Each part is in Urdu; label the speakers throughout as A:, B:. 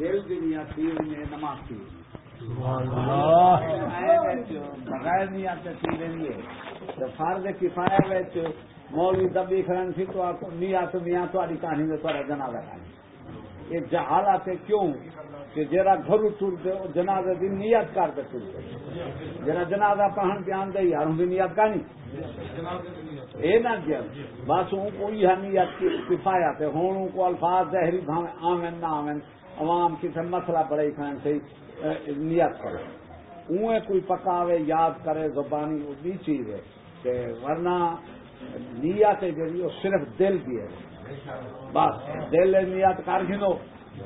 A: دل دنیا تیر میں نماز تیر بغیر نیت تیر نہیں فرض کفایا وچ مولوی دبی کھڑن سی تو نیت میاں تاری کہانی میں تھوڑا جنازہ کہانی یہ جہالت ہے کیوں؟ کہ جرا گھر ٹرتے جنازے کی نیت کر کے ٹرتے۔ جرا جنازہ پڑھن پہ آدھے یار ہوں نیت کا نہیں۔ نہ کیا بس ہوں کوئی ہے نیت کی ہوں کو الفاظ زہری آمن نہ آمن عوام کسی مسئلہ بڑے کھان سے نیت کرو۔ اوے کوئی پکاوے یاد کرے، زبانی وہ بھی چیز ہے کہ ورنہ نیت ہے جی وہ صرف دل کی ہے۔ بس، دل نیت کر گنو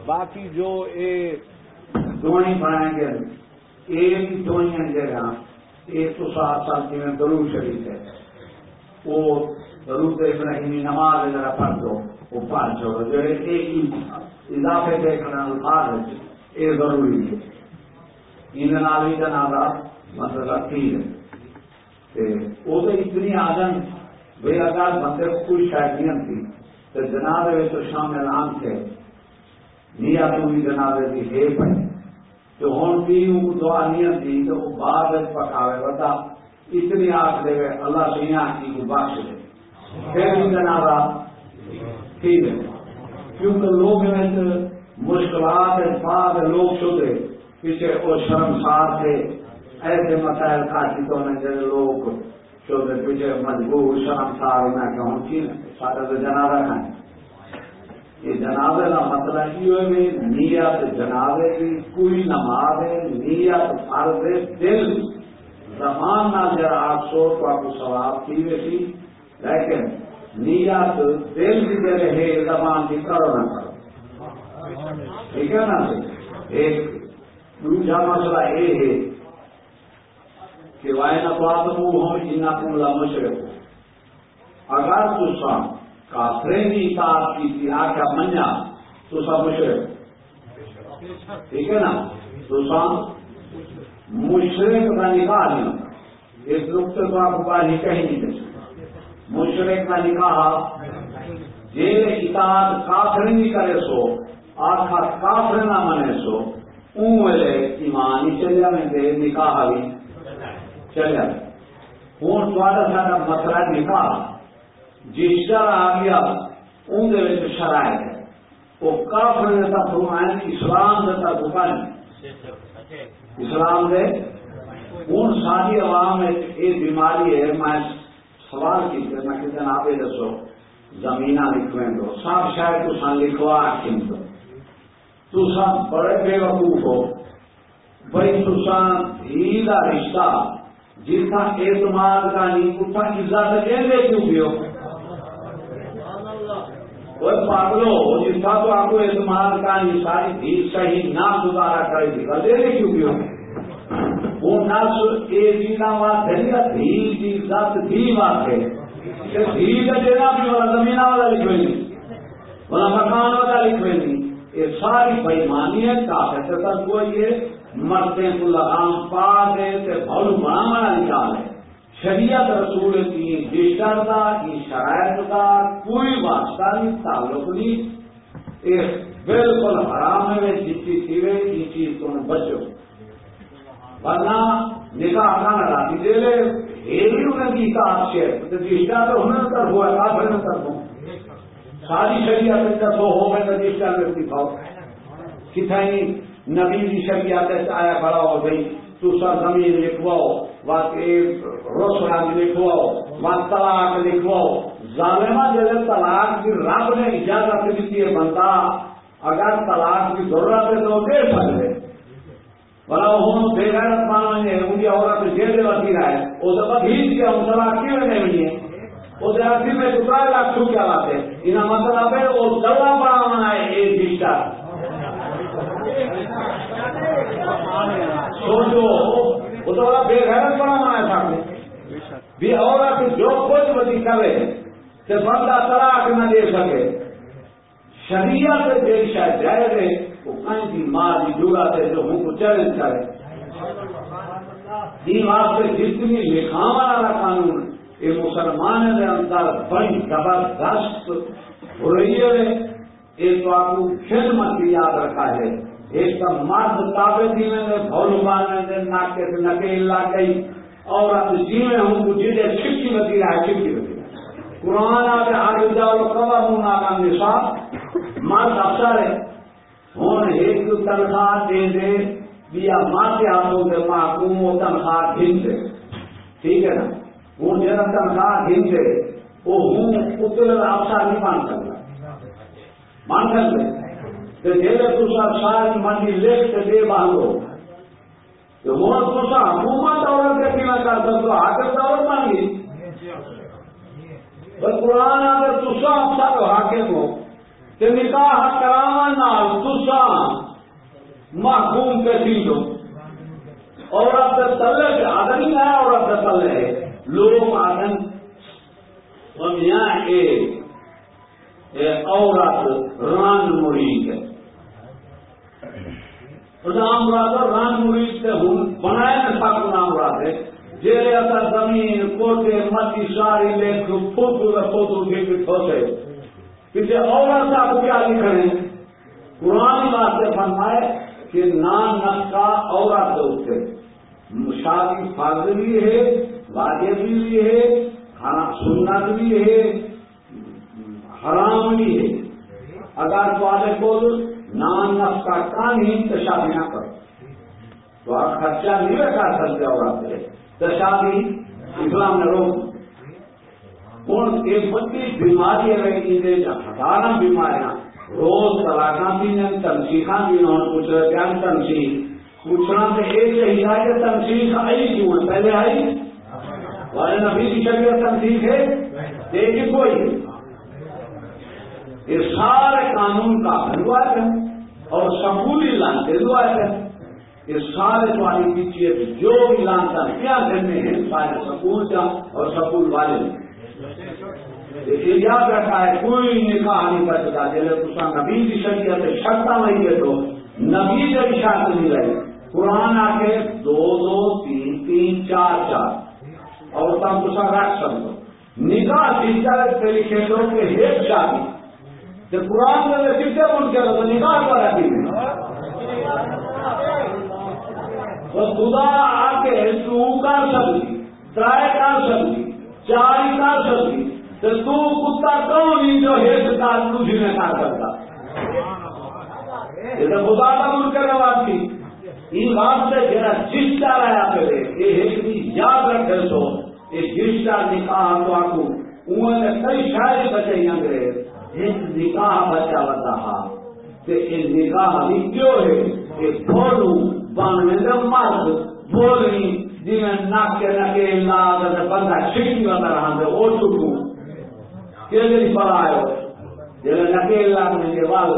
A: باقی جو اے
B: دوئی بنائیں گے۔ ایک دوئیں جگہ۔ ایک تو سات سال کی میں ضرور شریف ہے۔ وہ ضرور ابراہیمی نماز ذرا پڑھ دو۔ وہ پڑھ چھوڑو جو ایک ہی اضافے دیکھنا الفاظ ہے۔ یہ ضروری ہے۔ ان نال بھی جنازہ مسئلہ تھی ہے۔ وہ تو اتنی آدم بے اگر بندے کو کوئی شاید تھی تو جناب تو شامل عام تھے۔ نیا تو بھی جنازے کی ہے پڑی تو ہوں بھی دعا نیت دی تو وہ بعد پکاوے۔ بتا، اتنی آخ دے اللہ دنیا کی بخش دے۔ پھر بھی جنازہ ٹھیک ہے۔ کیونکہ لوگ مشکلات بعد لوگ چھوٹے پیچھے وہ شرمسار تھے۔ ایسے مسائل کاٹی تو جیسے لوگ چھوٹے پیچھے مجبور، شرمسار میں کہوں کی سارے تو جنازہ کھائیں۔ یہ جنازے کا مطلب یہ ہے نیت جنازے کی کوئی نماز نیت فرض دل زمان نہ جرا آپ سو تو آپ کو سواب کی ویسی لیکن نیت دل کی دے رہے، زبان کی کرو نہ کرو ٹھیک ہے نا؟ ایک دوسرا مسئلہ یہ ہے کہ وائنا بات ہم جنا کملا مشرق۔ اگر تو سام کافرے کی اطاعت کی تھی آخیا منیا، تو سب مشرق۔ ٹھیک ہے نا؟ تو سام مشرق کا نکاح اس نقطے کو آپ کو کہیں نہیں دے سکتا مشرق کا نکاح جی اطاعت کافر نہیں کرے سو آخا کافر نہ منے سو۔ اون ویلے ایمان ہی چلیا میں دے نکاح بھی چلیا ہوں تھوڑا سا مسئلہ مطلب نکاح۔ جی شر آ گیا اندر شرائط ہے۔ وہ کافر نے دیتا فرمائیں اسلام نے دیتا دکان اسلام دے؟ ہوں ساری عوام یہ بیماری ہے، میں سوال کی میں کسی آپ دسو۔ زمین لکھویں دو سب شاید تو سن لکھوا آخم دو تو۔ سب بڑے بے وقوف ہو۔ بھائی تسان ہی کا رشتہ۔ جس کا اعتماد کا نہیں، اتنا عزت دے کیوں بھی ہو؟ وہ پاگلو جس کا تو آپ کو اعتماد کا یہ ساری بھی صحیح نہ گزارا کرے گی دے دے کیوں بھی ہو؟ وہ نس ایک جینا بات ہے دھی کی ذات بھی بات دھی کا دینا بھی والا زمین والا لکھوے نہیں۔ والا مکان والا لکھوے نہیں۔ یہ ساری بےمانی ہے کافی تک وہ یہ مرتے کو لگام پا دے تے بھول بڑا بڑا نکال ہے۔ شریعت رسول کی رشتہ کا کی شرائط کا کوئی واسطہ نہیں، تعلق نہیں۔ ایک بالکل حرام ہے جس چیز کی وے چیز تم بچو۔ ورنہ نکاح نہ راتی دے لے ہوا کر ساری شریعت کا سو ہو میں دکھاؤ کتنی نبی کی شریعت آیا کھڑا ہو گئی زمین لکھواؤ روسراج لکھواؤ وہاں طلاق لکھواؤ۔ ظالمہ جیسے طلاق کی رب نے اجازت ہے بنتا اگر طلاق کی ضرورت ہے تو دے سکتے بلا ہوں بے غیرت ان کی عورت جیل وتی ہے وہ تو بھیج گیا ہوں طلاق کیوں نہیں ہے وہ جراثیم میں سترہ لاکھ کیا بات ہے انہیں مطلب ہے وہ دوا بڑھانا ہے ایک رشتہ سوچو وہ تو بے غیرت بڑا مانا تھا بھی عورت جو کچھ بتی کرے کہ بندہ وہ کہیں کی ماں کی جڑا سے جو ہم کو چیلنج کرے دین واسطے جتنی لکھاوا والا قانون یہ مسلمان کے اندر بڑی زبردست ہو رہی ہے۔ یہ تو آپ کو خدمت یاد رکھا ہے۔ ایک تو مرد تابے تھی میں نے بھولو بانے دے، ناکے سے نکیل لا گئی اور اب جی میں ہوں کو جی دے چھکی بتی رہا ہے چھکی بتی قرآن آتے آگے جاؤ کبا ہوں آگا نصاب۔ مرد افسر ہے۔ ہوں ایک تنخواہ دے دے بیا ماں کے ہاتھوں سے محکوم وہ تنخواہ گھن دے۔ ٹھیک ہے نا؟ وہ جرا تنخواہ گھن دے وہ ہوں اتنے افسر نہیں مان سکتا۔ مان سکتے؟ جیسے منڈی لکھ دے باندھو تو وہ تصا حکومت عورت کے پینا کر سکتے حاکم عورت بن گئی قرآن اگر تصا افسر حاکم ہو۔ تو نکاح کرانا تصا محکوم کے سیدھو عورت تلے سے آدر نہیں ہے، عورت تلے لوگ آدم دنیا ایک عورت ران مرید ہے۔ نام مراد ران مرید سے ہوں بنائے نہ سب نام مراد ہے۔ جی زمین، کوٹے متی ساری لے فوٹو فوٹو کے ٹھوسے پیچھے عورت صاحب کیا لکھ رہے ہیں قرآن واسطے فرمائے کہ نام نقشہ عورت سے شادی فرض بھی ہے، واجب بھی ہے، کھانا سنت بھی ہے، حرام بھی ہے۔ اگر تمہارے کو نان نف کا کام ہی تو شادی نہ کرو۔ تو آپ خرچہ نہیں رکھا سکتے اور آپ تو شادی اسلام نے روک ہوں ایک بڑی بیماری ہے ہزار بیماریاں۔ روز طلاقہ بھی نے تنسیخا بھی انہوں نے پوچھ رہے تنسیخ پوچھنا تو ایک چاہیے کہ تنسیخ آئی کیوں ہے؟ پہلے آئی۔ والے نبی کی شریعت تنسیخ ہے ایک ہی کوئی۔ یہ سارے قانون کا حلوات ہے اور سکولی لانتے دعات ہے۔ یہ سارے تمہاری پیچھے جو بھی لانتا کیا کرنے ہیں، سارے سکول کا اور سکول والے۔ یاد رکھا ہے، کوئی نکاح نہیں کر سکتا جیسے اس نبی کی شریعت شرطا نہیں ہے تو نبی جب شرط نہیں رہی۔ قرآن آ کے دو دو، تین تین، چار چار۔ اور تم اس کا رکھ سکو نکاح سیچا طریقے سے کہ ایک شادی۔ جب قرآن میں کتنے من کیا تو نکاح پر رکھی تو خدا آ کے تو کر سکتی، ٹرائی کر سکتی۔ چار کر سکتی تو تو کتا کون نہیں جو ہیٹ کا تجھے میں کر سکتا یہ تو خدا کا من کرنے بات تھی ان بات سے جرا جستا رہا پہلے یہ ایک بھی یاد رکھے سو۔ یہ جستا نکاح تو آپ کو انہوں نے کئی شاید بچے انگریز۔ ایک نکاح بچا بتا کہ یہ نکاح بھی کیوں ہے؟ کہ بولوں بانوے مرد بولنی جی میں نک کے نکے لا بندہ چھٹی بتا رہا تھا وہ چکوں کہ دن پر آئے جب نکے لا کے بعد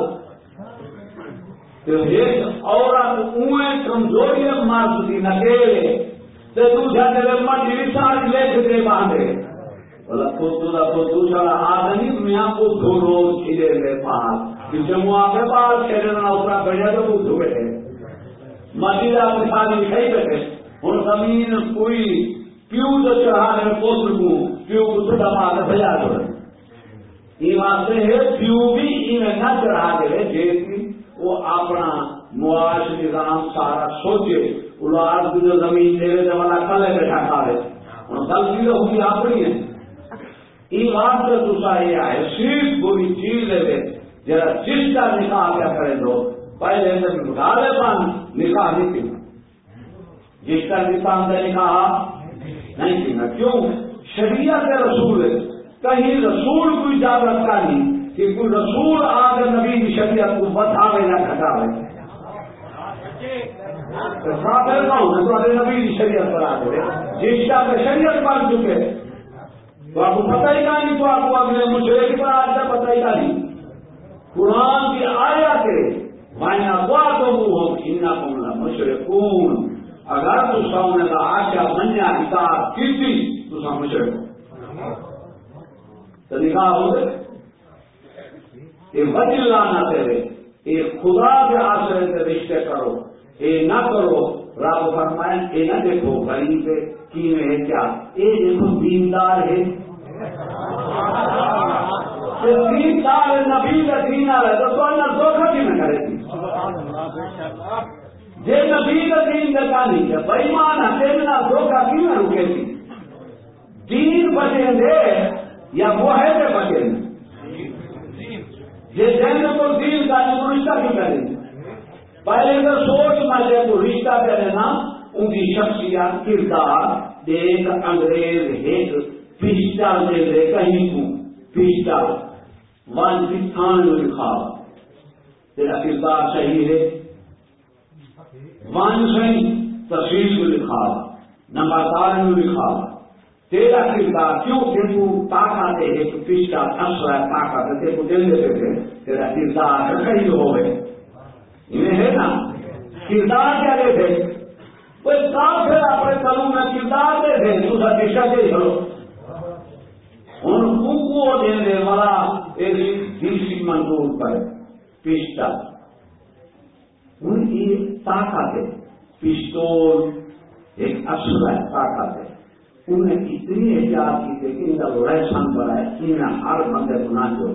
B: ایک عورت اویں کمزوری مرد کی نکیلے تو دوسرا جب منڈی ساری لے کے باندھے۔ بولا خود خود دوسرا آدمی میاں کو دو روز کھلے لے پاس کہ جمعہ کے پاس کھیلنا اتنا بڑھیا تو وہ دھوے مسجد اپنی ساری لکھائی بیٹھے۔ ہوں زمین کوئی پیو تو چڑھا میں پوسٹ کو پیو کو تو دبا کے بجا دو یہ واسطے ہے، پیو بھی انہیں نہ چڑھا دے۔ جیسی وہ اپنا معاش، نظام سارا سوچے۔ اولاد کی جو زمین دے رہے والا کلے بیٹھا کھا رہے ہوں غلطی تو ہوگی اپنی ہے۔ یہ بات دوسرا یہ آئے، صرف بری چیز لے جرا جس کا نکاح کیا کرے دو۔ پہلے سے گالے نکاح نہیں جس کا نکاح سے نکاح نہیں جی، پینا کیوں؟ شریعت کے رسول۔ ہے کہیں رسول کو اجازت کا نہیں، کہ کوئی رسول آگے نبی کی شریعت کو بتاوے یا گھٹاوے۔ کافر کا ہوں تو نبی کی شریعت پر آ گئے۔ جس کا شریعت بن چکے۔ تو آپ کو پتہ ہی نہیں تو آپ کو اگلے مشرے پر آج کا پتہ ہی نہیں۔ قرآن کی آیا کے مائنا دعا تو وہ ہو کھینا کمنا مشرقون اگر تو سامنے کا آشا منیا کتاب کسی تو سام مشرق تو نکاح ہو گئے۔ یہ وجہ نہ کرے یہ خدا کے آشرے سے رشتے کرو۔ یہ نہ کرو۔ رب فرمائیں یہ نہ دیکھو غریب ہے کی ہے کیا؟ یہ دیکھو دیندار ہے۔ تین سال نبی کا دین آ ہے، تو اللہ دھوکھا بھی نہ کرے گی۔ جی نبی کا دین کا کہانی ہے بےمان ہے دھوکہ کیوں رکے تھی دین بچیں گے یا وہ ہے کہ بچیں گے یہ جن کو دین کا رشتہ کی کریں گے پہلے تو سوچ میں تو رشتہ کرے نا، ان کی شخصیت، کردار ایک انگریز ایک پسٹل دے دے کہیں کو؟ پسٹل ون کسان لکھا تیرا کردار صحیح ہے۔ ون صحیح تصویر میں لکھا، نمبر دار میں لکھا۔ تیرا کردار کیوں کہ تو طاقت ہے ایک پسٹل اثر ہے طاقت ہے تیرے کو دل دیتے تھے تیرا کردار کہیں ہو گئے یہ ہے نا؟ کردار کیا دیتے کوئی کام پھر اپنے قانون میں کردار دے دے۔ دوسرا دشا دے چلو ہوں کو دے والا ایک دیسی منظور پر۔ پسٹل ان کی طاقت ہے پستول ایک اصل ہے طاقت ہے انہیں اتنی احتیاط کی تھی کہ ان کا روشن بڑا ہے انہیں ہر بندے کو نہ جو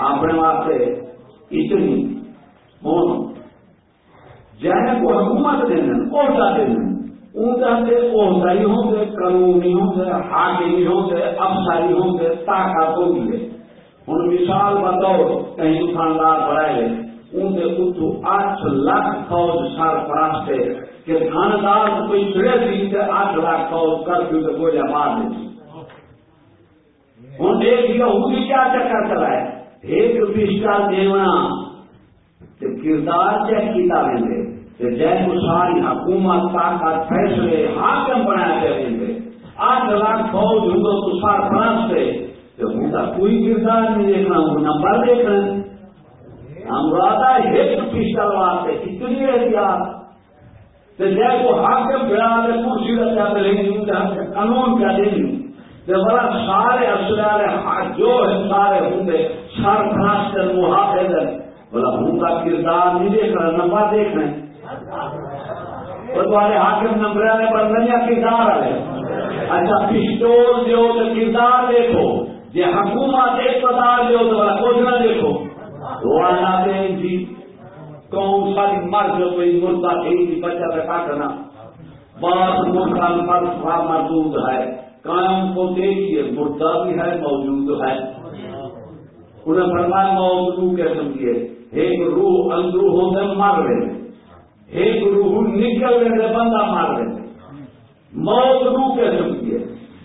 B: اپنے واسطے اتنی ہوں جہاں کو حکومت دینا عہدہ دینا ان کے عہدائیوں سے قانونیوں سے حاکمیوں سے افسریوں سے طاقت ہوگی ہے ہوں مثال بتاؤ کہیں دکاندار بڑھائے ان سے کچھ آٹھ لاکھ فوج سرفراز تھے کہ تھاندار کوئی چڑے تھی کہ آٹھ لاکھ فوج کرفیو سے گولیاں مار دیتی ہوں ایک یہودی کیا چکر چلائے؟ ایک پسٹل دیونا۔ کردار چیک کیتا ویندے کہ جے ساری حکومت، طاقت، فیصلے، حاکم بنایا پہ ویندے آٹھ لاکھ فوج ہوں تو فرانس سے تو ہوں کوئی کردار نہیں دیکھنا، ہوں نمبر دیکھنا۔ ہم رادا ایک واسطے کتنی احتیاط۔ تو جے کو حاکم بنا دے کرسی رکھا پہ لیکن قانون کیا دینی تو بڑا سارے افسرار جو سارے ہوں گے سر فرانس سے محافظ بولا ہوں کا کردار نہیں دیکھ رہا، نمبر دیکھ رہے تو تمہارے حاکم نمبر والے پر نہیں کردار والے اچھا پسٹول جو تو کردار دیکھو۔ یہ حکومت اقتدار جو تو بڑا کچھ نہ دیکھو۔ تو آنا دیں جی کون ساری مر جو کوئی مرتا تھی بچہ کا کاٹنا بہت مرتا مرد موجود ہے کام کو دیکھیے مردہ بھی ہے موجود ہے انہیں فرمایا موت روح کے سمجھیے ایک روح اندرو ہو ہوتے مار رہے ہیں ایک روح نکل رہے بندہ مار رہے موت روح کے سمجھیے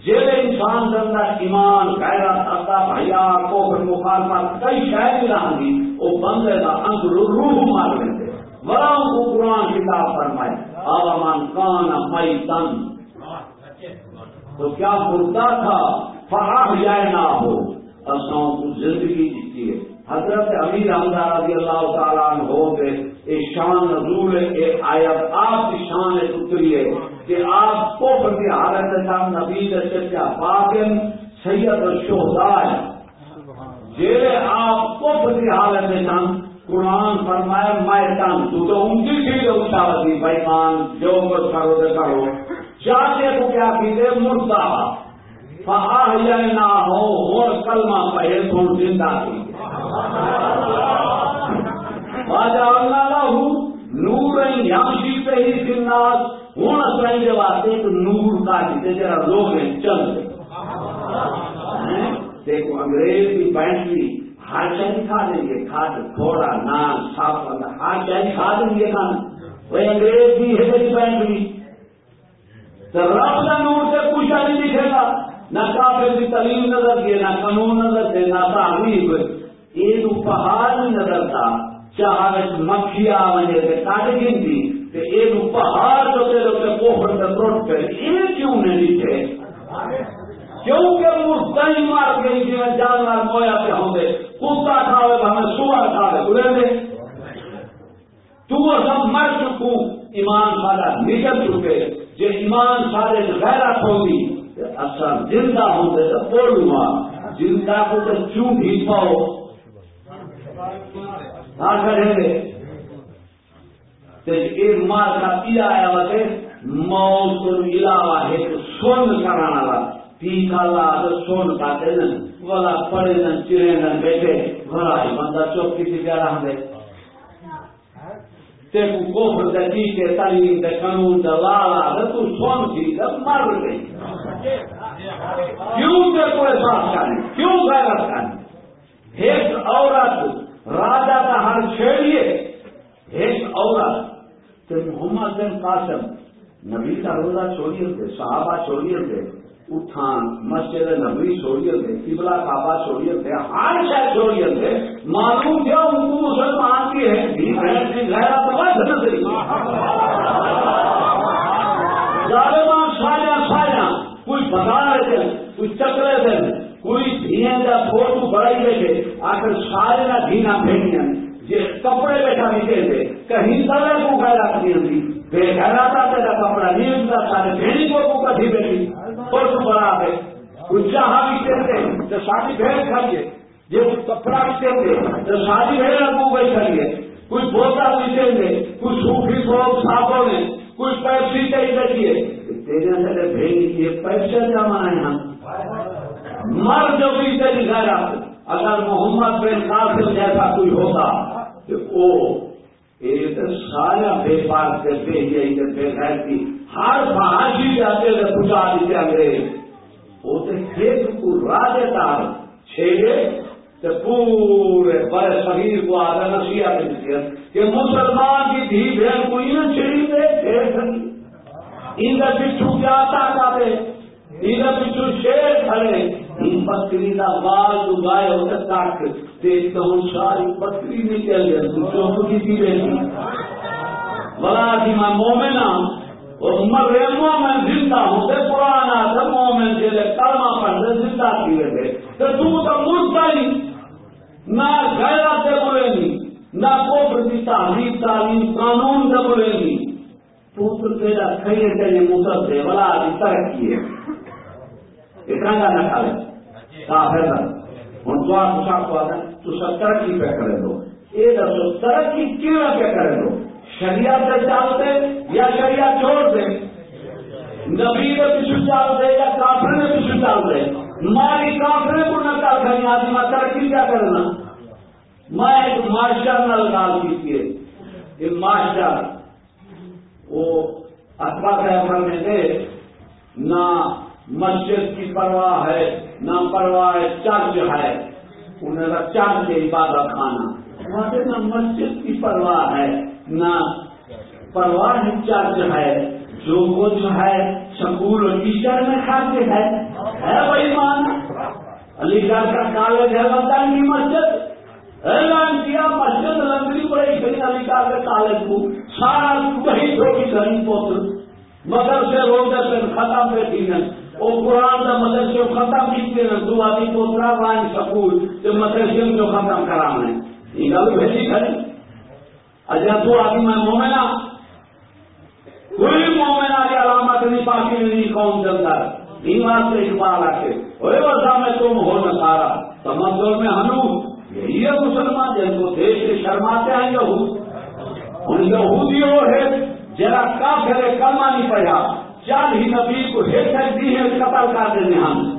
B: جیسے انسان کے اندر ایمان غیرت ادا بھیا کوفر مخالفت کئی شاید نہ گی وہ بندے کا روح مار رہے بڑا کو قرآن کتاب فرمائے آوامان کان مئی تن تو کیا مردہ تھا؟ فراہ جائے نہ ہو اصوں کو زندگی دیتی ہے۔ حضرت امیر حمدہ رضی اللہ تعالیٰ ہو کے ایک شان نزول ایک آیت آپ کی شان اتری ہے کہ آپ کو کی حالت تھا نبی چچا پاکن سید الشہداء جیلے آپ کو کی حالت تھا قرآن فرمائے میں تن تو تو ان کی چیز اچھاوتی بھائی مان، جو کچھ کرو تو کرو چاہتے کو کیا کیجیے مردہ نہ ہو اور کلمہ پہلے تھوڑ زندہ کی ہوں نور یامشی پہ ہی سناس ہوں سائن کے واسطے ایک نور کا جیتے جرا لوگ چل دیکھو، انگریز کی بینٹ لی ہر شہری کھا دیں گے، کھاد تھوڑا نان صاف ہر شہری کھا دیں گے کھانا۔ وہ انگریز بھی ہے میری بینٹ لی تو رب کا نور سے کچھ نہیں دکھے گا۔ نہ کافر کی تعلیم نظر دے، نہ قانون نظر دے، نہ تعلیم۔ یہ تو پہاڑ نہیں نظر تھا۔ چاہ مکھیا وجہ سے کاٹ گنتی کہ ایک پہاڑ جو تیرے کے کوفر سے تروٹ کر یہ کیوں نہیں دکھے؟ کیونکہ وہ مار گئی جی میں جانور مویا پہ ہوں گے کتا کھاوے تو ہمیں سوار کھاوے بولے دے تو سب مر چکو ایمان سارا نکل چکے جو ایمان سارے غیرت ہوگی اصل زندہ ہوں گے تو بولوں زندہ کو تو چوں بھی پاؤ۔ ہاں کریں گے ایک مار کا پیا آیا وقت موت علاوہ ہے تو سون کرانا وا ٹیکا سون والا پڑے چرے بیٹھے بندہ چوک پیارا کوفر دے تعلیم دے قانون لالا دے تو سون مر گئی کیوں تے کو احساس کیوں غیرت ایک عورت راجا ہر چھیڑیے ایک عورت تے محمد بن قاسم نبی کا روزہ چھوڑیے تھے صحابہ چھوڑیے تھے اٹھان، مسجد نبی چھوڑیے تھے قبلہ کعبہ چھوڑیے تھے ہر شہر چھوڑیے تھے معلوم کیا ان کو مسلمان کی ہے غیرت ظالمان سایا سایا کوئی بتا رہے تھے، کوئی چکرے تھے، کوئی دھیے کا فوٹو بڑائی بیٹھے آخر سارے نہ دھینا بھیڑیاں یہ کپڑے بیٹھا بھی تھے، کہیں طرح کو غیرت نہیں تھی بے گھر آتا تیرا کپڑا نہیں ہوتا سارے بھیڑی کو کبھی بیٹھی اور بڑا ہے۔ کوئی چاہ بھی کہتے تو شادی بھیڑ کھائیے۔ یہ کپڑا بھی کہتے تو شادی بھیڑ ابو گئی کھائیے۔ کوئی بوتا بھی کہتے کوئی سوکھی لوگ ساتھوں نے کوئی پیپسی کہیں دیکھیے تیرے پیسے جمع ہے ہم۔ مر جو بھی تیری اگر محمد بن قاسم جیسا کوئی ہوتا کہ وہ سارا بے پار سے بے بے گھر کی ہر فہاشی جاتے تھے پوچھا دیتے انگریز وہ تو کھیت کو راجے دار چھیڑے تو پورے بڑے شریر کو آگے نسیا دیتے کہ مسلمان کی دھی بہن کو نہ چھڑی دے ڈھیر ان کا پچھو کیا آتا دے ان کا پچھو شیر کھڑے۔ ان بکری کا بال تو گائے ہوتے تک دیکھتا ہوں ساری بکری نکل گئی تو چوک کی تھی رہی بلا جی میں مومنا عمر مومن زندہ ہوں، تے پرانا تھا مومن کے لیے کلمہ پڑھتے زندہ کیے تھے تو تم تو ملتا ہی نہ غیرہ سے بولے گی، نہ کوفر کی تعلیم تعلیم، قانون سے بولے گی۔ پوتر تیرا کھڑے تیرے مصر سے بلا جی ترقی ہے۔ اتنا کا نہ کھالے کافر نہ ہوں تو آپ پوچھا کو آتا تو سب ترقی پہ کرے دو۔ یہ دسو، ترقی کیوں نہ پہ کرے دو؟ شریعت سے چلتے یا شریعت چھوڑ دے؟ نبی نے پیچھو چل دے یا کافر نے پیچھو چل دے؟ ماری کافر کو نہ کر کہیں یعنی آدمی میں ترقی کیا کرنا میں ایک ماسٹر نال گال کی یہ ماسٹر وہ اخبار ہے میں دے نہ مسجد کی پرواہ ہے، نہ پرواہ چرچ ہے۔ انہیں چرچ کے عبادت خانہ۔ وہاں سے نہ مسجد کی پرواہ ہے۔ نہ پرواہ چرچ ہے، جو کچھ ہے سکول اور ٹیچر میں کھاتے ہیں ہے بھائی مان علی گڑھ کا کالج ہے بتائیں کی مسجد۔ اعلان کیا مسجد لندری پڑے گئی، علی گڑھ کے کالج کو۔ سارا وہی دھوکی گھر پوتر مدرسے روزے پہ ختم پہ تھی وہ قرآن کا مدرسے ختم کیتے ہیں دو آدمی پوترا وائن سکول جو مدرسے جو ختم کرانا ہے۔ یہ گل بھیجی کھڑی اجا تو آدمی میں مومنا کوئی مومنا کی علامت نہیں، باقی نہیں، قوم کے اندر۔ ایمان سے اقبال آ کے ہوئے وزا میں تم ہو نہ سارا تمدور میں ہنو۔ یہی ہے مسلمان جن کو دیش سے شرماتے ہیں یہود۔ ان یہودی وہ ہے، جرا کافر کلمہ نہیں پڑھا چل ہی نبی کو ہٹ دی ہے، قتل کر دینے ہم۔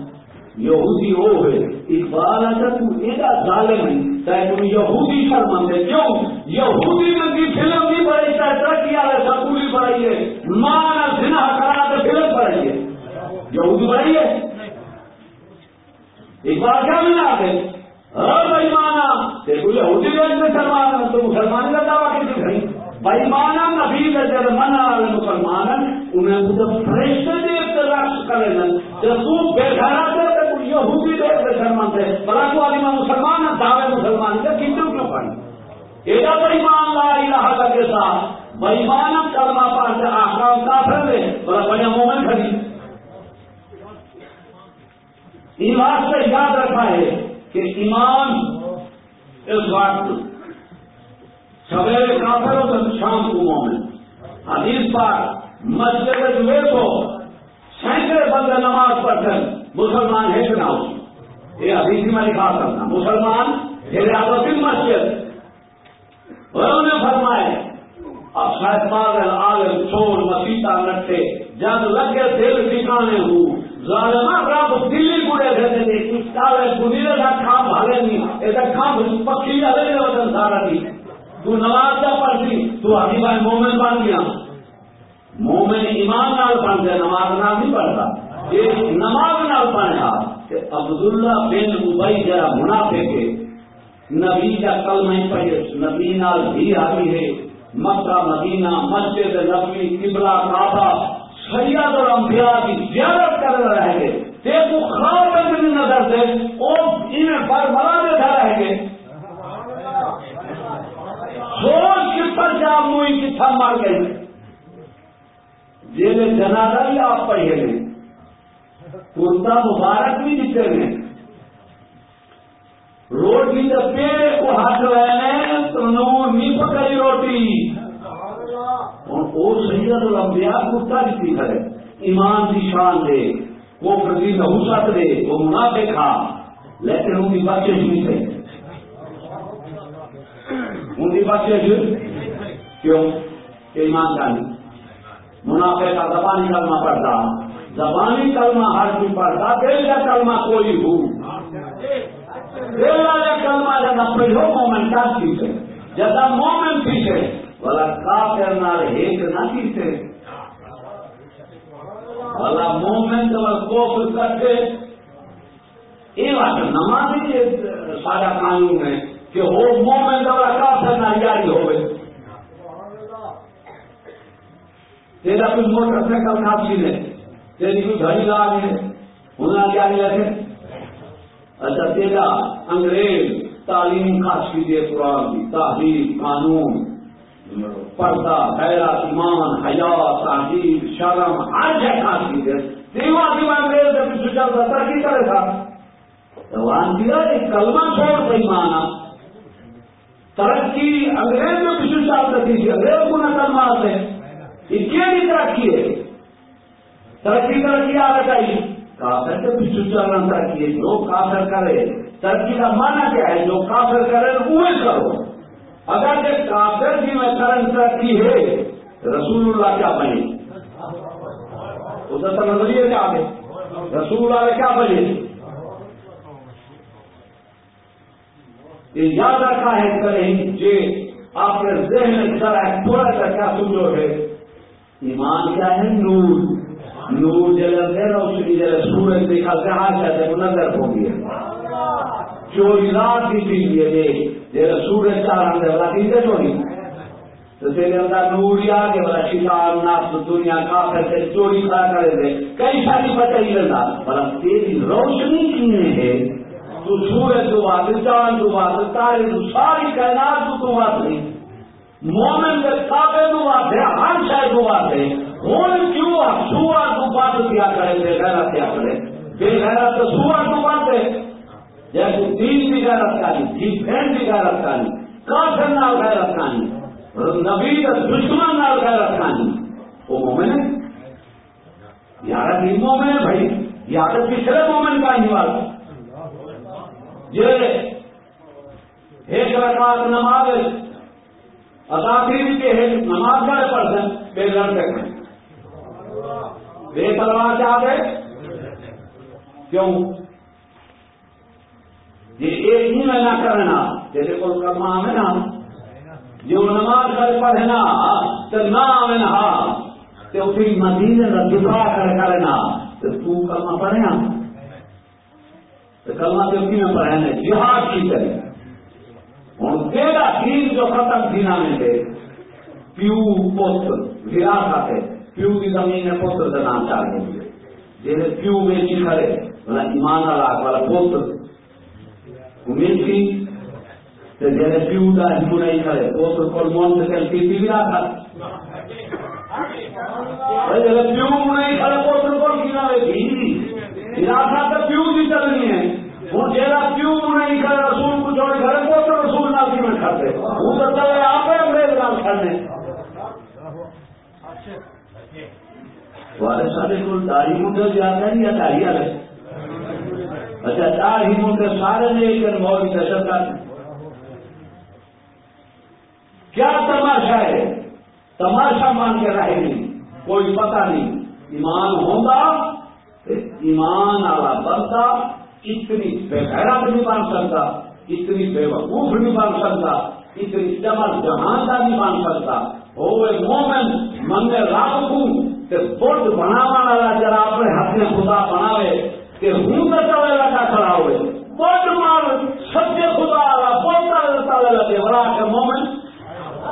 B: یہودی وہ ہے، اقبال اچھا اگر تم ایڈا ظالم ہے۔ چاہے تم یہودی شرمند ہے کیوں؟ یہودی میں بھی فلم نہیں بڑھائی چاہے ترقی والے سکولی بڑھائی ہے، ماں زنا کرا تو فلم بڑھائی ہے۔ یہودی بڑھائی ہے؟ اقبال کیا ملا آتے ہاں بھائی مانا، دیکھو یہودی لوگ میں سلمان تو مسلمان کا دعویٰ کیسے کھڑی بھائی مانا نبی جب منا مسلمان انہیں تو فرشتے دیکھ رقص کرے نا جب تو بے گھر تو یہودی دیکھ کر شرمان تھے بلا تو عالمہ مسلمان ہے، دعوے مسلمان کا کتنے کیوں پڑھی ایک بڑی مان لا الہ کے ساتھ بھائی مانا پاس آخرام کافر دے بڑا بڑا مومن کھڑی یہ بات سے یاد رکھا ہے کہ ایمان اس وقت سویرے کافر ہو تو شام کو مومن حدیث پر مسجد ہوئے تو سینکڑے بندے نماز پڑھ کر مسلمان ہے کہ نہ ہو یہ حدیث میں لکھا کرنا مسلمان ہریاوتی مسجد۔ انہوں نے فرمائے اب شاید پاگل عالم چور، مسیطا نٹے جب لگے دل ٹھکانے ہوں۔ رب دلی گڑے گنیرے کھام بھالے نہیں۔ کھام پکی جا وطن سارا نہیں تو نماز کا پڑھتی تو ابھی مومن بن گیا۔ مومن ایمان نال بن گیا، نماز نہ نہیں پڑھتا۔ یہ نماز نال پڑھا کہ عبداللہ بن ابئی جرا منافع کے نبی کا کل نہیں پڑھے نبی نال بھی آئی ہے۔ مکہ، مدینہ، مسجد نبی قبلہ، کعبہ سید اور انبیاء کی زیارت کر رہے گے۔ دیکھو خواب بندی نظر سے وہ انہیں پر بنا دیتا رہے گے۔ سوچ کے پر جا موئی کی تھم مار گئی جیلے جنازہ بھی آپ پڑھے گے۔ کرتا مبارک بھی دیتے ہیں۔ روٹی تو پیڑ کو ہاتھ رہے تو نہیں پکڑی روٹی۔ اور وہ سید الانبیاء کرتا دیتی ہے ایمان کی شان دے، وہ پرتی نحوست دے، وہ منافع کھا۔ لیکن ان کی بچے نہیں تھے ان کی بچے کیوں؟ کہ ایمان کا نہیں۔ منافع کا زبانی کلمہ پڑتا۔ زبانی کلمہ ہر کوئی پڑھتا، دل کا کلمہ کوئی ہو۔ دل والے کلمہ جب پہلو مومنٹ کا چیز ہے۔ جب مومنٹ ٹھیک بلا کافر نال ایک نہ کیتے۔ بلا مومن تو کوفر کرتے۔ یہ بات نمازی سارا قانون ہے کہ وہ مومن تو کافر نہ جاری ہوئے۔ تیرا کوئی موٹر سائیکل کافی ہے۔ تیری کوئی گھڑی لا ہے؟ ہونا کیا نہیں رکھے اچھا تیرا انگریز تعلیم خاص کیجیے قرآن کی تحریر، قانون، پردہ حیرا ایمان، حیا، تحریر، شرم، ہر جگہ خاص کیجیے دیوا دیوا انگریز جب سوچا تھا ترقی کرے تھا۔ تو دیا ایک کلمہ چھوڑ صحیح مانا ترقی انگریز میں بھی سوچا تھی، انگریز کو نہ کلمہ آتے یہ کیا ترقی ہے؟ ترقی ترقی آ بتائیے کافر کے پیچھے چلنا ترقی جو کافر کرے ترقی کا مانا کیا ہے؟ جو کافر کرے وہ کرو۔ اگر یہ کافر کی میں کرن ترقی ہے، رسول اللہ کیا بنے؟ ادھر تو نظریے کیا آگے؟ رسول اللہ نے کیا بنے؟ یہ یاد رکھا ہے کریں یہ آپ کے ذہن سر ہے تھوڑا سا کیا سمجھو ہے ایمان کیا ہے؟ نور۔ نور جلد ہے روشنی جلد سورج دیکھا کہاں چاہتے وہ نظر ہو گیا چوری رات کی چیز یہ دیکھ جیسے سورج چار اندر والا چیزیں چوری۔ تو تیرے اندر نور ہی آگے والا شکار ناس، دنیا، کافر سے چوری کھڑا کرے تھے کئی ساری پتہ ہی رہتا بلا تیری روشنی کینے ہے۔ تو سورج تو بات، چاند تو بات، تارے تو ساری کائنات تو تو بات نہیں مومن کے کعبے تو بات ہے، ہر شاید تو بات ہے۔ ہوں کیوں سوا تو بات کیا کرے بے غیرت کیا کرے بے غیرت تو سوا تو بات ہے۔ جیسے دین کی غیرت کانی جی بہن کی غیرت کانی کافر نال غیرت کانی نبی کا دشمن نال غیرت کانی وہ مومن ہے۔ یار نہیں مومن ہے بھائی۔ یار پچھلے مومن کا ہی بات یہ ایک رکعت نماز اساتیر کے نماز بڑے پڑھتے ہیں۔ بے لڑتے ہیں بے پرواہ چاہتے کیوں؟ یہ ایک ہی میں نہ کرنا جیسے کوئی کرما ہمیں نا جو نماز کر پڑھنا تو نہ آئے تو پھر مدینے کا دفاع کر کرنا تو تو کرنا پڑے نا تو کلمہ تو کی میں پڑھے جہاد کی کرے ہوں، تیرا دین جو ختم دینا میں دے، پیو پوتر وراثت ہے۔ پیو کی زمین میں پوتر کا نام چاہ دیں جیسے پیو بیچی کھڑے، بلا ایمان والا والا پوتر میٹھی جیسے پیو کا ہندو نہیں کھڑے۔ پوتر کو من سے کل کی وراثت جیسے پیو نہیں کھڑے پوتر کو پیو کی چلنی ہے۔ پیو نہیں رسول کو رسول کی میں تو چلے، آپ انگریز والے سارے کو داڑھی منڈے زیادہ نہیں یا داڑھی والے؟ اچھا داڑھی منڈے سارے لے کر موری دہشت کرتے کیا تماشا ہے؟ تماشا مان کے رہے نہیں، کوئی پتہ نہیں۔ ایمان ہوگا ایمان والا بندہ اتنی بے غیرت نہیں بن سکتا، اتنی بے وقوف نہیں بن سکتا، اتنی چمک جہان کا نہیں بن سکتا۔ وہ مومن من میں رب ہوں کہ بت بنا والا جرا اپنے ہاتھ میں خدا بناوے کہ ہوں تو چلے لگا کھڑا ہوئے۔ بت مار، سچے خدا والا بولتا چلے لگے بڑا کہ مومن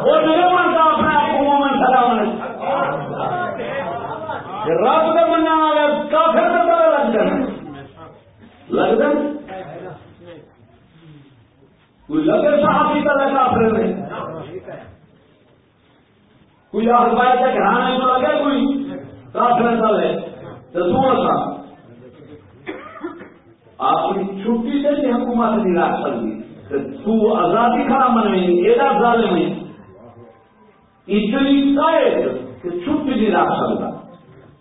B: وہ نہیں بنتا اپنے آپ کو مومن کھڑا ہونے۔ رب کا منع آ کافر کا پتا لگ جائے لگ جائے کوئی لگے صحابی طرح کافر میں کوئی آخر پائے تک گھرانے کو لگے کوئی؟ کافر چلے تو دور تھا آپ کی چھٹی سے نہیں حکومت نہیں رکھ سکتی تو آزادی کھڑا من میں یہ ظالم ہے۔ اتنی قائد کہ چھٹی نہیں رکھ سکتا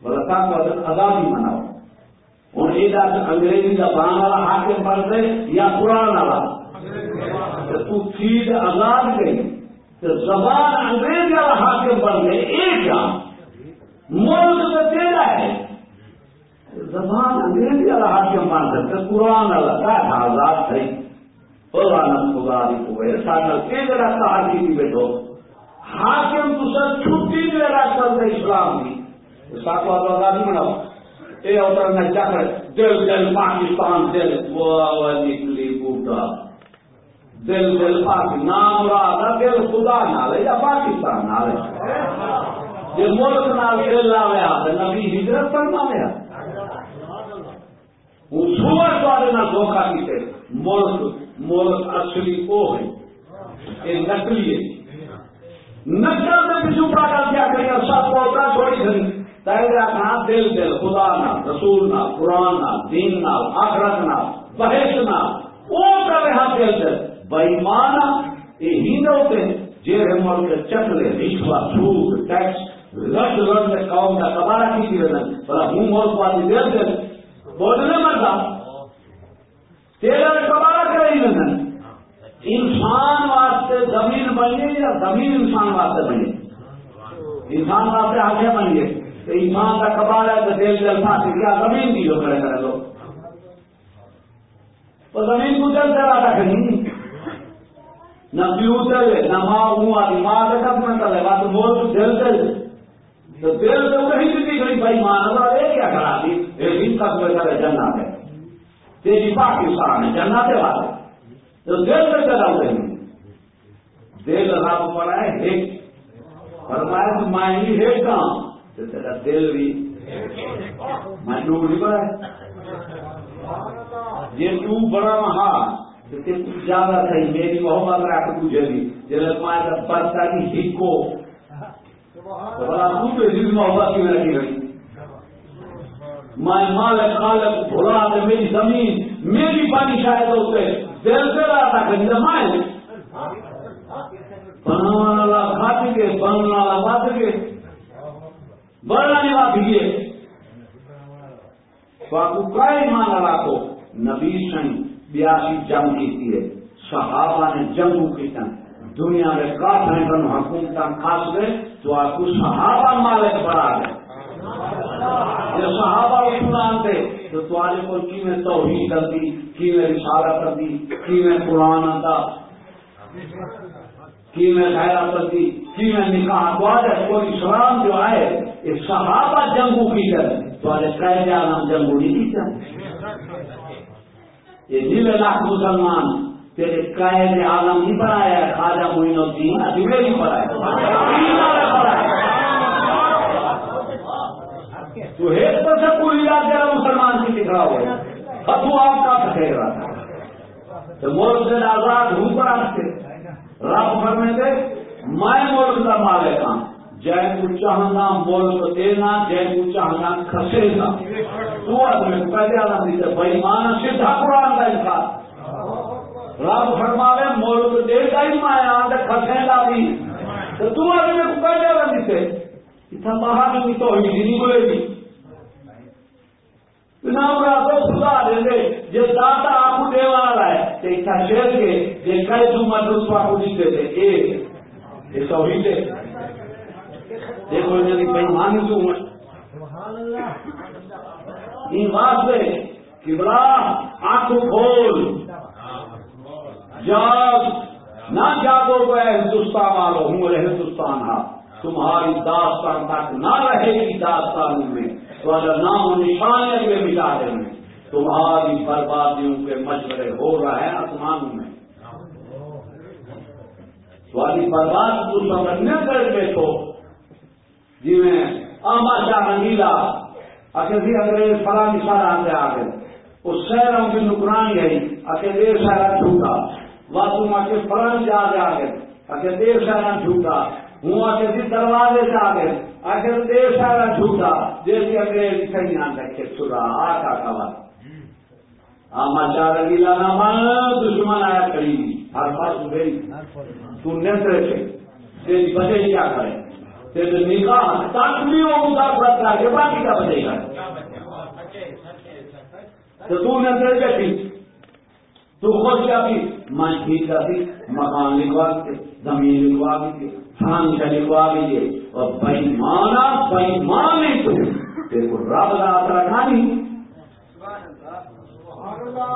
B: بولا کام آزادی مناؤ۔ ہوں یہ انگریزی زبان والا حاکم بن رہے یا قرآن والا۔ تو چیز آزاد گئی۔ تو زبان انگریز والا حاکم بن گئے ایک کیا ملک تو تیرا ہے۔ زبان انگریزی والا حاکم بن سکتے قرآن والا کیا آزاد تھی قرآن خدا دی ہوئے سارا تیرا کہا کی بیٹھو۔ حاکم تو سر چھٹی میرا چلتے اسلام کی۔ ساتھ والا آزادی بناؤ۔ یہ ہوتا ہے چکر، دل دل پاکستان دل۔ وہ نکلی بوٹا۔ دل دل پاک نام رہا دل خدا نال یا پاکستان نال یہ ملک نال دل لایا نبی ہجرت کرنا لیا سور والے نہ دھوکھا کیتے۔ ملک ملک اصلی وہ ہے۔ یہ نکلی ہے۔ نقل میں پیچھو پاٹا کیا کریں سب کو چھوڑی کری تیرا کہاں دل دل خدا نہ رسول نہ قرآن نہ دین نہ آخرت نہ بحث نہ وہ کر رہا دل دل۔ بےمان یہی ہوتے جیڑے ملک چکلے سود ٹیکس رد رد قوم کا کی بلا ہوں ملک والی بولنے تیرا انسان واسطے زمین بنیے یا زمین انسان واسطے بنیے انسان واسطے آگے بنیے تو انسان کا کبار ہے تو دل دل پھانسی کیا زمین کی جو کرے کرے لو تو زمین کو دل چلا تھا کہیں پیو چلے نہ ماں ہوں آدھی ماں کا کب نہ چلے بات بول تو دل تو دل تو کہیں بھی گئی بھائی ماں نہ رہے کیا کرا دی؟ ایک دن تک میں کرے جنات ہے۔ تیری پاکستان ہے جنات ہے بات۔ تو دل سے چلا کہیں دل رب پڑا ہے ایک فرمایا تو میں ہی ہے کہاں؟ تو تیرا دل بھی میں ڈوب نہیں پڑا ہے۔ یہ تو بڑا مہا زیادہ صحیح میری محبت رکھ تجھے بھی جب تمہارے پرتا کی ہکو تو تو تو اس محبت کی رکھی گئی میں مالک خالق بھولا دے میری زمین میری پانی شاید ہوتے دل سے رہا تھا کہ میں بننے والا کھاتے گے بننے والا بات گے بڑھنے والا بھی تو آپ کو کا ایمان رکھو نبی سنگ بیاسی جنگ کی ہے، صحابہ نے جنگوں کی دنیا میں کافر بن حکومت خاص گئے تو آپ کو صحابہ مالک بڑھا گئے یہ صحابہ اسلام تھے تو تمہارے کو کی میں توحید کر دی، کی میں رسالہ کر دی، کی میں قرآن آتا کی میں خیرہ کر دی، کی میں نکاح تو آج کوئی اسلام جو آئے، یہ صحابہ جنگوں کی کرے تو آج قید عالم جنگوں نہیں کی یہ نیلے لاکھ مسلمان، تیرے قائد عالم نہیں بنایا ہے، خواجہ معین الدین ادھورے نہیں پڑھایا تو ایک پر سے کوئی علاج جرا مسلمان کی دکھ رہا ہو فتو آپ کا پھینک رہا تھا تو ملک سے آزاد ہوں پر آتے رب فرمے تھے میں ملک کا مالک ہوں جے کو چاہنا ملک دینا جے کو چاہنا کھسے گا تو آدمی پہلے آدم بھائی مانا سیدھا قرآن کا انسان رب فرماوے ملک دے گا ہی مایا کھسے گا بھی۔ تو تو آدمی کو پہلے آدم دیتے اتنا باہر نہیں تو ہوئی نہیں بولے گی۔ خدا دے دے جی داتا آپ کو دے والا ہے اتنا شیر کے کئی کو یہ دیکھو بھائی مان تو ان واسطے کبلا آنکھ کھول۔ جاگ نہ جاگو گئے ہندوستان والو ہوں ہندوستان ہاں۔ تمہاری داستان تک نہ رہے گی داستان میں۔ اگر نام و نشان اگلے مٹا دیں گے تمہاری بربادیوں کے مشورے ہو رہے ہیں آسمان میں۔ تمہاری برباد تو سمجھنے کر بیٹھو جی میں آما شاہ رنگیلا اکیلی انگریز فلاں نشان آتے آ گئے اس ہے اکیلے شہر جھوٹا واسو کے فلاں جا آ گئے اکیلے شہر جھوٹا ہوں آخر دروازے سے آ گئے آخر دیر سارا جھوٹا جیسے انگریز کہیں نہ رکھے سرا مان دشمن آیا کری ہر تو نیتر رکھے تیری بچے کیا کرے تیرے نکاح تک بھی وہ مسافرت کر کے باقی کا بچے گا؟ تو تو نے نیتر بیٹھی تو خود کیا بھی میں ٹھیک تھی مکان لکھوا کے، زمین لکھوا کے تھان کا لکھوا دیجیے اور بےمانا، بےمان تو تیرے کو رب کا آسرا کھانی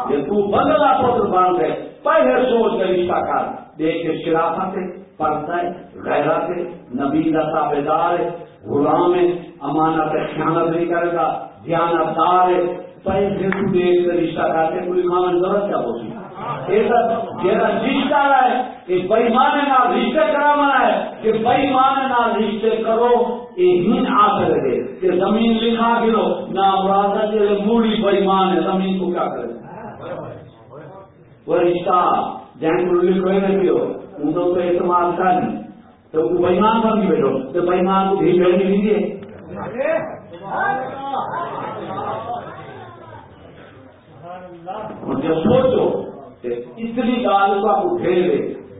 B: یہ تو بدلا پتر بن گئے، پہلے سوچ کے رشتہ کر، دیکھ کے شرافت ہے۔ پڑھتا ہے غیرت ہے نبی کا تابے دار ہے، غلام ہے، امانت خیانت نہیں کرے گا دھیانتدار ہے۔ پہلے تو دیکھ کے رشتہ کرتے کوئی خان ضرورت کیا ہوتی جیسا رشتہ ہے کہ بےمان نہ رشتے کرا ہے۔ کہ بےمان نہ رشتے کرو، یہ آ سکے کہ زمین لکھا گرو نہ مراد موڑی بےمان ہے، زمین کو کیا کرے؟ وہ رشتہ جہاں کو لکھو نہیں پیو ان کو تو اعتماد کا نہیں۔ تو وہ بےمان کا بھی بیٹھو۔ تو بےمان کو بھی بیٹھ لیجیے جب سوچو کہ اتنی گال کو آپ بھیجے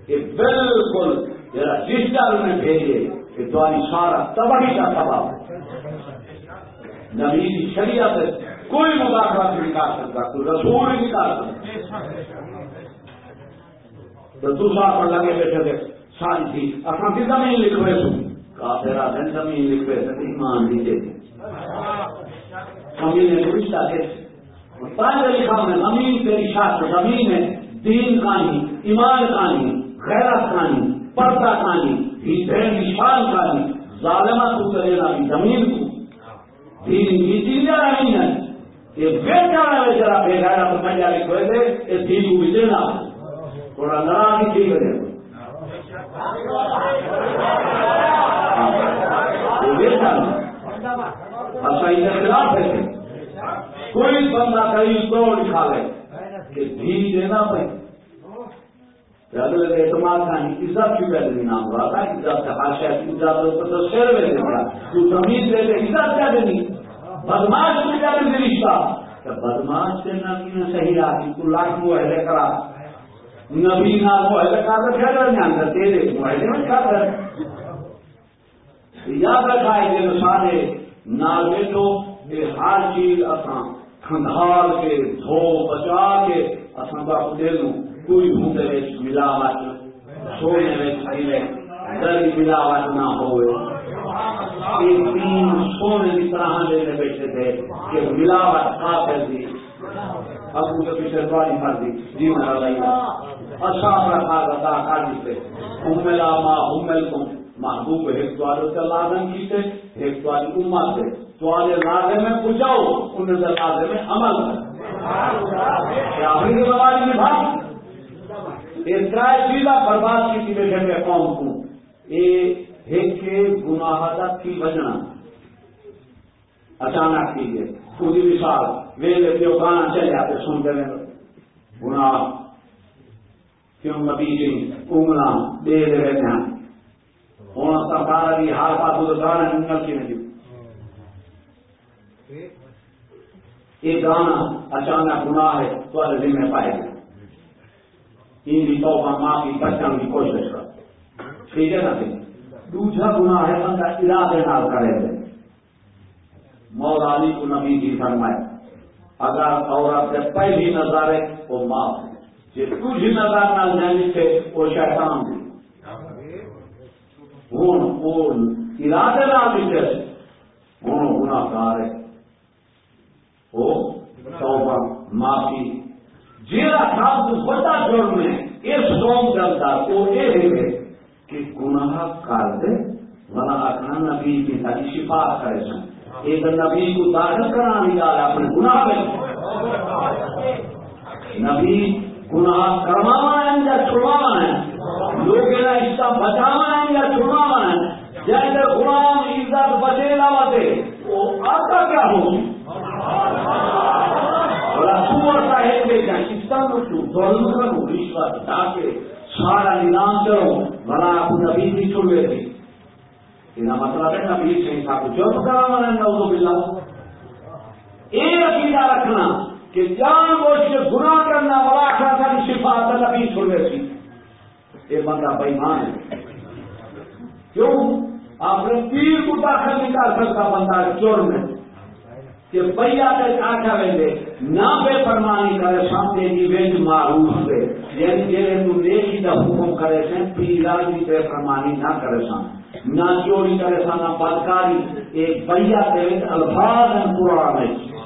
B: کہ بالکل ذرا رشتہ میں بھیجے کہ تمہاری سارا تباہی کا سبب نبی شریعت کوئی مداخلہ نہیں نکال سکتا، کوئی رسول نہیں نکال سکتا۔ دوسرا پر لگے بیٹھے تھے ساری چیز۔ اپنا بھی زمین لکھ رہے تھے کافی دن زمین لکھ رہے تھے ایمان نہیں دیتے تھے زمین رشتہ تھے پہلے لکھا میں زمین تیری شاخ زمین ہے دین کہانی، ایمان کہانی، غیرت کہانی، پردہ کہانی بہن نشان کہانی، ظالمہ کو کرے نا زمین کو۔ دین کی چیزیں نہیں ہے یہ بیٹا ہے، ذرا بے غیرہ تو میں جا تھے یہ دین کو بھی دینا۔ تھوڑا نرا بھی ٹھیک ہے۔ اچھا خلاف ہے۔ کوئی بندہ کہیں توڑ کھا لے کہ دھی دینا پڑے۔ اگلے اعتماد کا عزت کی پہلے نام ہوا تھا۔ عزت کا ہاشا کی عزت تو شیر میں دے پڑا۔ تو زمین دے دے عزت کیا دینی۔ بدماش کو کیا دیں رشتہ۔ بدماش سے نبی نے صحیح آتی تو لاکھ معاہدے کرا نبی کر تو کیا کریں اندر تیرے معاہدے میں کیا کریں یاد رکھا ہے کہ سارے نال بیٹھو ہر چیز آسان کھنڈال کے دھو بچا کے اصل کا دے دوں کوئی ہوں ملاوٹ سونے میں کھڑے در ملاوٹ نہ ہوئے تین سونے کی طرح لینے بیٹھے تھے کہ ملاوٹ کھا کر دی اب ان کے پیچھے باری کر دی جی میں اصاف رکھا املا امل کو محبوب ایک سے لازم کی ایک سے لازم میں پوچھاؤ ان سے لازم میں عمل برباد کی میں قوم کو یہ ایک کے کی بجنا اچانک کیجیے مثال ویل گانا چل جاتے سنتے رہے گناہ کیوں نبی جی انگلا دے دے رہے ہیں ہوں، سرکار کی ہار پاس تو گانا انگل کی نہیں یہ گانا اچانک گناہ ہے، تو دل میں پائے گا۔ ان بھی توبہ معافی بچن کی کوشش کر ٹھیک ہے نا دوسرا گنا ہے، بندہ ارادے نال کرے۔ گا مولا علی کو نبی جی فرمائے، اگر عورت سے پہلی نظر ہے، وہ معاف ہے جی کچھ نظر نہ جانی تھے وہ شیطان بھی ہوں وہ ارادے نال بھی ہوں گناہ کار ہے وہ توبہ معافی جیڑا سب بڑا جرم ہے اس قوم کے اندر وہ یہ ہے کہ گناہ کر دے بنا آخنا نبی کی ساری شفا کرے سن ایک نبی کو داخل آ رہا اپنے گناہ میں نبی گناہ کرواوا ہے یا چھڑواوا ہے؟ لوگ اس کا بچاوا ہے یا چھڑواوا ہے؟ جیسے غلام عزت بچے نہ بچے وہ آتا کیا ہو؟ سارا نظام چلو بنا آپ نبی بھی چھوڑ گئے تھے مطلب ہے نبی صحیح تھا کچھ اور کرا نہ بلا یہ عقیدہ رکھنا۔ کہ جان بوجھ کے گناہ کرنا بڑا کھا تھا شفا نبی چھوڑ گئے تھی یہ بندہ بےمان ہے۔ کیوں؟ آپ نے تیر کو داخل نکال سکتا بندہ چور میں کہ بھیا کے آخا ویسے نہ بے فرمانی کرے، سامنے کی معروف سے یعنی جی تو نیکی کا حکم کرے سے پیلا کی بے فرمانی نہ کرے سام نہ چوری کرے سا نہ بدکاری۔ ایک بھیا کے الفاظ ہیں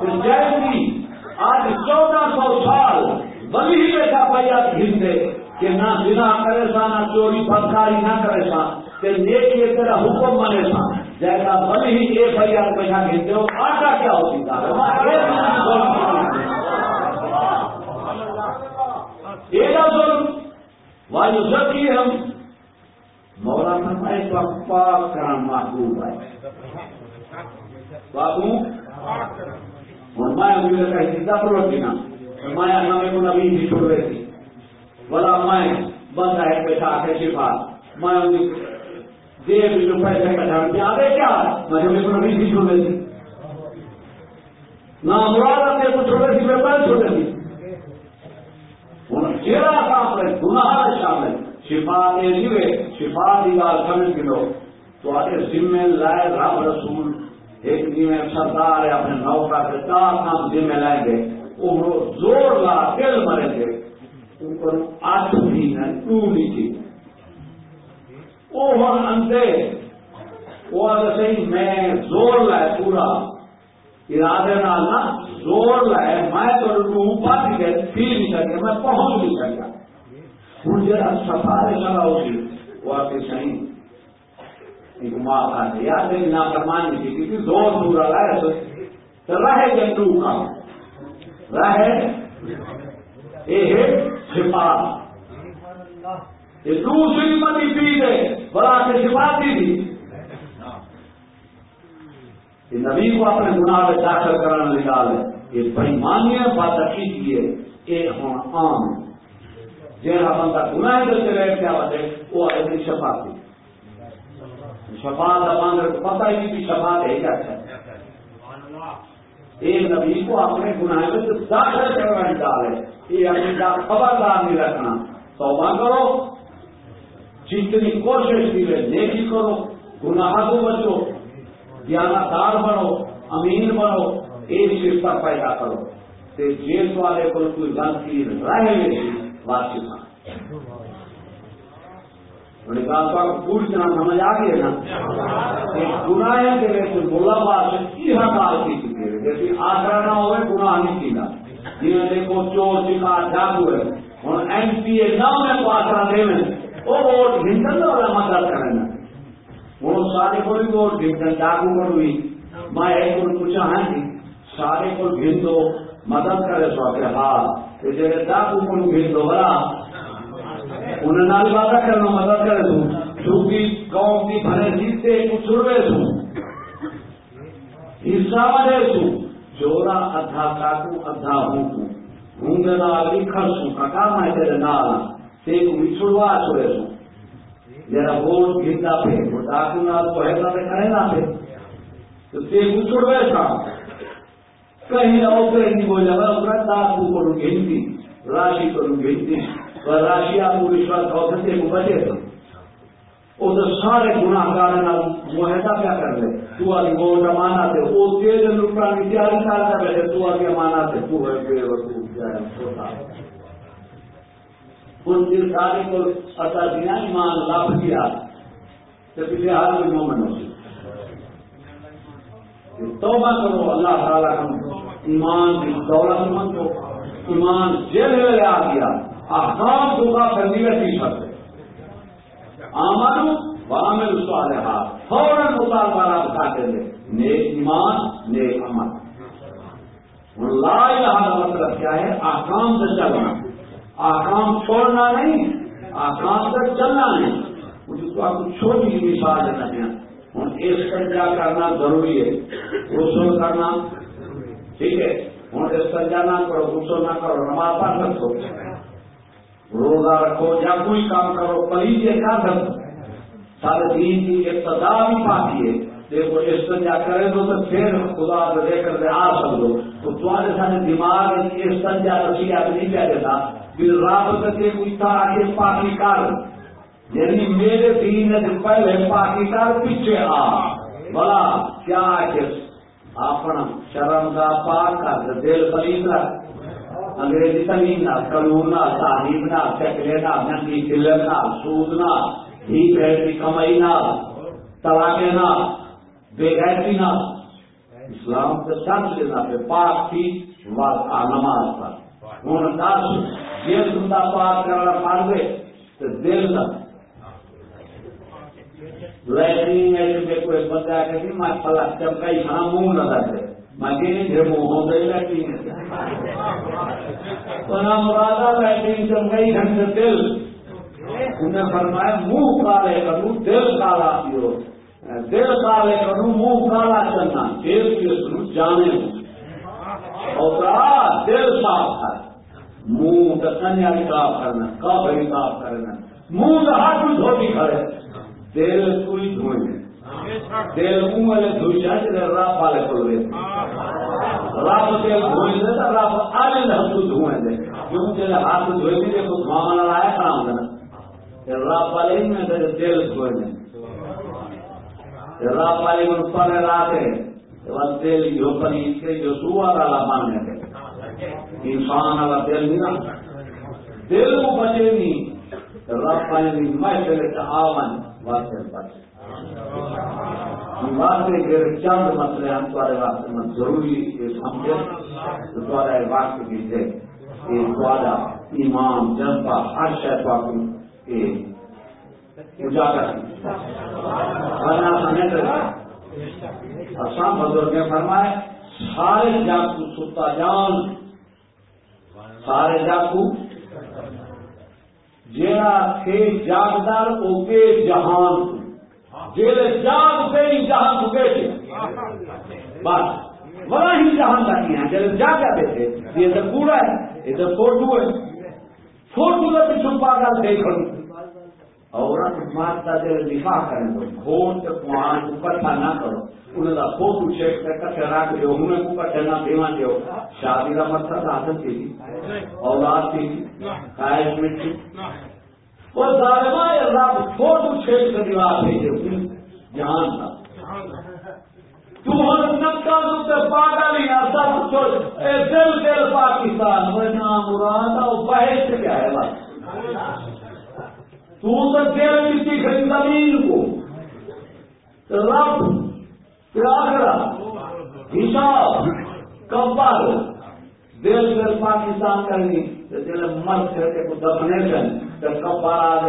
B: قرآن جیسی آج چودہ سو سال بلی بیٹھا بھیا گھنتے کہ نہ بنا کرے سا، نہ چوری بدکاری نہ کرے سا، کہ نیکی تیرا حکم بنے سا۔ جیسا بل ہی ایک بھیا پیسہ گھنتے ہو آٹا کیا ہوتی تھا واجو سکی ہم۔ مولانا میں پاک کرنا محبوب ہے۔ بابو اور میں ابھی کہیں سیدھا پڑو گی نا میں ہمیں کو نبی بھی چھوڑ رہی تھی بولا میں بند ہے پیسہ آتے شفا میں دے بھی جو پیسے کا جان کے آگے کیا؟ میں ہمیں کو نبی بھی چھوڑ رہی تھی نہ مراد اپنے کو چھوڑ رہی تھی میں پہلے چھوڑ رہی تھی جیڑا کام ہے گناہ شامل شفا کے لیے، شفا کی بات سمجھ کلو تو آگے ذمہ لائے رب رسول ایک دن سردار ہے اپنے نوکا کے چار کام ذمہ لائیں گے، وہ زور لا دل مریں گے۔ اوپر آٹھ بھی ہے ٹو نیچے وہ ہوں اندے وہ صحیح میں زور لائے پورا، ارادے نال زور لائے، میں تو روح بچ گئے پی نہیں سکیا میں پہنچ نہیں سکیا ہوں جا سفارے چلا ہوگی وہ آپ صحیح کیونکہ زور تو رہے جنٹو کا رہے؟ یہ یہ دوسری پی دے بڑا کے چھپاتی تھی یہ نبی کو اپنے گناہ میں داخل کرانا نکال ہے یہ بےمانی بات اچھی ہے یہ ہوں عام جہاں بندہ گناہ دل چلے، کیا بات وہ ایسی شفا تھی شفا کا پتہ ہی نہیں کہ شفا ہے کیا ایک نبی کو اپنے گناہ میں داخل کرنا نکال ہے۔ یہ اپنی کا خبردار نہیں رکھنا۔ توبہ کرو۔ جتنی کوشش کی ہے، نیکی کرو۔ گناہ کو بچو۔ دیانتدار بنو۔ امین بنو۔ ایک رشتہ پیدا کرو۔ تے جیل والے کو کوئی غلطی رہے نہیں واپس پوری طرح سمجھ آ گئی نا? گناہ کے بولا بات یہ حال کی چکی ہے جیسے آسرا نہ ہوئے گناہ نہیں کیتا جی دیکھو چور شکار جاگو ہے۔ ہوں ایم پی اے نہ میں کو آسرا میں۔ وہ ووٹ ہندن والا مدد کرنا ہوں سارے کو بھی ووٹ ہندن جاگو کر ہوئی۔ میں ایک کو پوچھا ہاں جی سارے کو ہندو مدد کرے سو کہ ہاں جی جاگو کو ہندو بڑا انہیں نال وعدہ کرنا مدد کرے تو چونکہ قوم کی بھرے جیتے کچھ روے سو حصہ والے سو چورا ادھا کاٹو، ادھا ہوں کو ہوں گے نال لکھر سو کٹا میں تیرے نال۔ تے کو چھڑوا چھوڑے سو جرا ووٹ گھندا پہ وہ ڈاکو نال کو ہے نہ کرے نہ پہ۔ تو تے کو چھڑوے تھا کہیں نہ اوپر نہیں بولے گا اپنا ڈاکو کو گھنتی راشی کو گھنتی راشی آپ کو وشواس ہو کو بچے تو۔ وہ تو سارے گناگار معاہدہ کیا کر لے تو آگے ووٹ امانا تھے، وہ تیز روپیہ کی تیاری کرتا بیٹھے تو آگے امانا تھے۔ تو ہے بے وقوع ان کے سارے کو پتا دیا ایمان لب کیا۔ تو پیچھے ہر کوئی مومن ہو توبہ کرو، اللہ تعالیٰ کا ایمان کی دولت مند ہو۔ ایمان جیل میں آ گیا۔ احکام کو کا فضیلت نہیں سکتے آمن وہاں میں اس کو آ فوراً مطالبہ والا بتاتے تھے نیک ایمان، نیک امن لا الہ کا مطلب کیا ہے؟ آکام سے چلنا۔ آکام چھوڑنا نہیں آکام سے چلنا نہیں۔ مجھے تو آپ کو چھوٹی سی مثال دینا چاہیں ہوں اس سنجا کرنا ضروری ہے؟ غسل کرنا۔ ٹھیک ہے۔ ہوں اس سنجا نہ کرو غسل نہ کرو، نماز پڑھ رکھو روزہ رکھو یا کوئی کام کرو پلیز یہ کیا کر سارے دین کی ابتدا بھی پاتی ہے۔ دیکھو، اس سنجا کرے دو تو پھر خدا دے کر دے، آ سکو تو تمہارے سارے دماغ اس سنجا رسیا نہیں کیا دیتا پھر رات کے کوئی طرح کے پاکی کر یعنی میرے دین نے پہلے پاکستان پیچھے آ۔ بلا، کیا اپنا شرم کا پاک کر دل پلیس رکھ۔ انگریزی تمیم نہ قانون نہ تعلیم نہ چکلے نہ ننگی فلم نہ سود نہ ہی پیسے کمائی نہ تلاقے نہ بے گیسی نہ اسلام کے سب سے نہ پاک تھی، نماز پر ہوں دس یہ سنتا پاک کرنا پڑ گئے تو دل تک لیٹرین میں کوئی بندہ کہ میں پلا چمکائی کھانا منہ نہ لگے میں کہ منہ ہو گئی لیٹرین تو نہ مرادا لیٹرین چمکائی گھنٹے دل۔ انہیں فرمایا، منہ کالے کروں، دل کالا پیو۔ دل کالے کروں، منہ کالا چلنا۔ دل کی سنو جانے۔ اور دل صاف ہے منہ کا کنیا صاف کرنا کب صاف کرنا۔ منہ کا ہاتھ دھوتی کھڑے۔ دل کوئی دھوئے۔ دل منہ والے دھوئی جائے رب والے کو لے رب دل دھوئی دے تو رب آلے ہم کو دھوئے دے کیوں جب ہاتھ دھوئے بھی دیکھو دھواں والا لایا کام کرنا رب والے ہی میں دل دھوئے دے رب والے میں اوپر راتے دل جو پلیس کے جو سوا والا ماننے کے انسان والا دل نہیں نا دل کو بچے نہیں رب والے میں دل آون چند مسئلے ہم تھوڑے واسطے میں ضروری سمجھے تو تھوڑا وقت بھی تھے یہ تھوڑا ایمان، جذبہ، ہر شہر کو اجاگر ورنہ سمجھ آسام بزرگ نے فرمائے سارے جاگو ستا جان سارے جاگو جیڑا تھے جاگدار، اوکے جہان۔ جیڑے جاگ پہ ہی جہان کو بس بڑا ہی جہان رکھی ہیں۔ جیسے جاگا بیٹھے؟ یہ تو پورا ہے یہ تو فوٹو ہے۔ فوٹو کا بھی چھپا کر دیکھ۔ عورت مارتا دل نفا کریں تو کھول تو قرآن کو کٹھا نہ کرو۔ انہیں کا فوٹو چیک کر کٹھے رکھ دو انہیں کو کٹھے نہ دیوا دو شادی کا مقصد حاصل تھی۔ اولاد تھی۔ خواہش میں تھی وہ ظالما رب فوٹو چیک کر دیوا بھیجے جہان تو دل دل پاکستان میں نام مراد بحث کیا ہے بس۔ تو تو دل مٹی کھڑی زمین کو۔ رب حساب کبر دل دل پاکستان کرنی دل مر کر کے کو دفنے کر کبر آ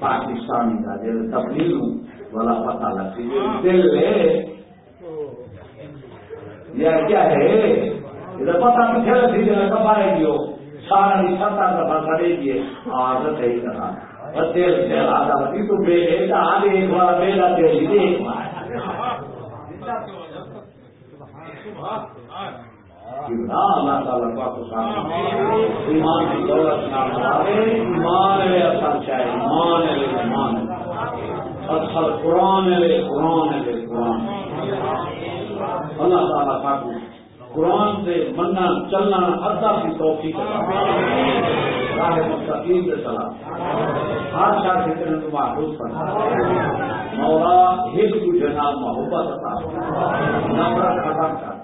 B: پاکستانی کا دل تبدیل والا پتا لگتی دل لے یہ کیا ہے؟ پتا پیچھے لگتی جگہ کپارے گی سارا ستا دفعہ کرے گی۔ عادت ہے کرنا تو بے آگے ایک بار میرا دل ہی ایک بار کتنا اللہ تعالیٰ ایمان کی دولت نہ ایمان ہے اصل چاہے، ایمان ہے ایمان اصل قرآن ہے قرآن ہے قرآن۔ اللہ تعالیٰ کا قرآن سے مننا، چلنا ادا کی توفیق راہ مستقیم سے چلا۔ ہر شاہ سے کرنے کو محفوظ کرنا مولا ہل کو جناب محبت عطا نفرت ختم کر۔